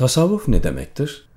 Tasavvuf ne demektir?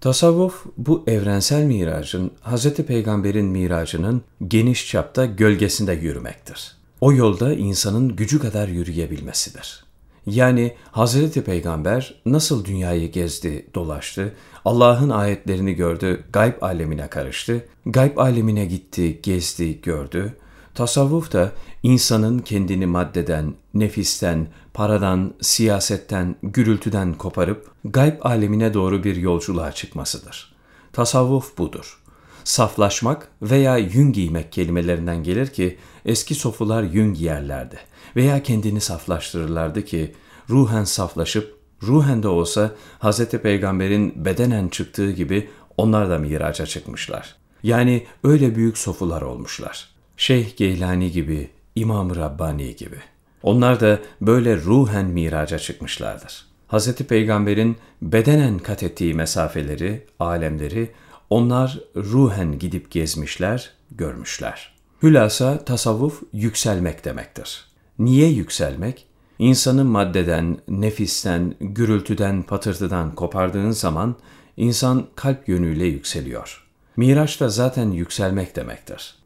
Tasavvuf bu evrensel miracın Hz. Peygamber'in miracının geniş çapta gölgesinde yürümektir. O yolda insanın gücü kadar yürüyebilmesidir. Yani Hz. Peygamber nasıl dünyayı gezdi, dolaştı, Allah'ın ayetlerini gördü, gayb alemine karıştı, gayb alemine gitti, gezdi, gördü. Tasavvuf da insanın kendini maddeden, nefisten, paradan, siyasetten, gürültüden koparıp gayb alemine doğru bir yolculuğa çıkmasıdır. Tasavvuf budur. Saflaşmak veya yün giymek kelimelerinden gelir ki eski sofular yün giyerlerdi veya kendini saflaştırırlardı ki ruhen saflaşıp ruhen de olsa Hz. Peygamber'in bedenen çıktığı gibi onlar da miraca çıkmışlar. Yani öyle büyük sofular olmuşlar. Şeyh Geylani gibi, İmam-ı Rabbani gibi. Onlar da böyle ruhen miraca çıkmışlardır. Hz. Peygamber'in bedenen kat ettiği mesafeleri, alemleri onlar ruhen gidip gezmişler, görmüşler. Hülasa tasavvuf yükselmek demektir. Niye yükselmek? İnsanı maddeden, nefisten, gürültüden, patırtıdan kopardığın zaman insan kalp yönüyle yükseliyor. Miraç da zaten yükselmek demektir.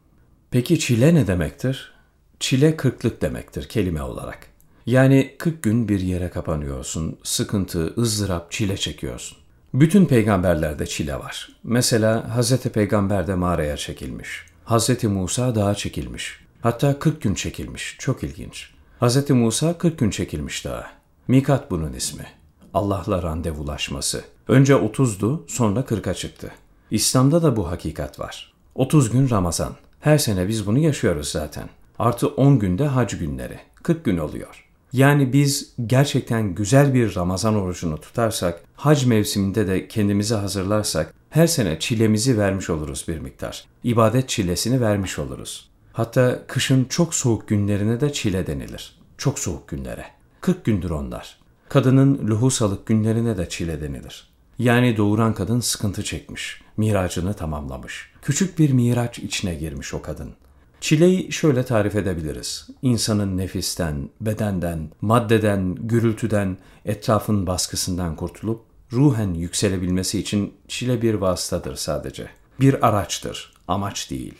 Peki çile ne demektir? Çile kırklık demektir kelime olarak. Yani 40 gün bir yere kapanıyorsun, sıkıntı, ızdırap, çile çekiyorsun. Bütün peygamberlerde çile var. Mesela Hz. Peygamber de mağaraya çekilmiş. Hz. Musa dağa çekilmiş. Hatta 40 gün çekilmiş. Çok ilginç. Hz. Musa 40 gün çekilmiş dağa. Mikat bunun ismi. Allah'la randevulaşması. Önce 30'du, sonra 40'a çıktı. İslam'da da bu hakikat var. 30 gün Ramazan. Her sene biz bunu yaşıyoruz zaten. Artı 10 günde hac günleri. 40 gün oluyor. Yani biz gerçekten güzel bir Ramazan orucunu tutarsak, hac mevsiminde de kendimizi hazırlarsak, her sene çilemizi vermiş oluruz bir miktar. İbadet çilesini vermiş oluruz. Hatta kışın çok soğuk günlerine de çile denilir. Çok soğuk günlere. 40 gündür onlar. Kadının luhusalık günlerine de çile denilir. Yani doğuran kadın sıkıntı çekmiş, miracını tamamlamış. Küçük bir miraç içine girmiş o kadın. Çileyi şöyle tarif edebiliriz. İnsanın nefisten, bedenden, maddeden, gürültüden, etrafın baskısından kurtulup ruhen yükselebilmesi için çile bir vasıtadır sadece. Bir araçtır, amaç değil.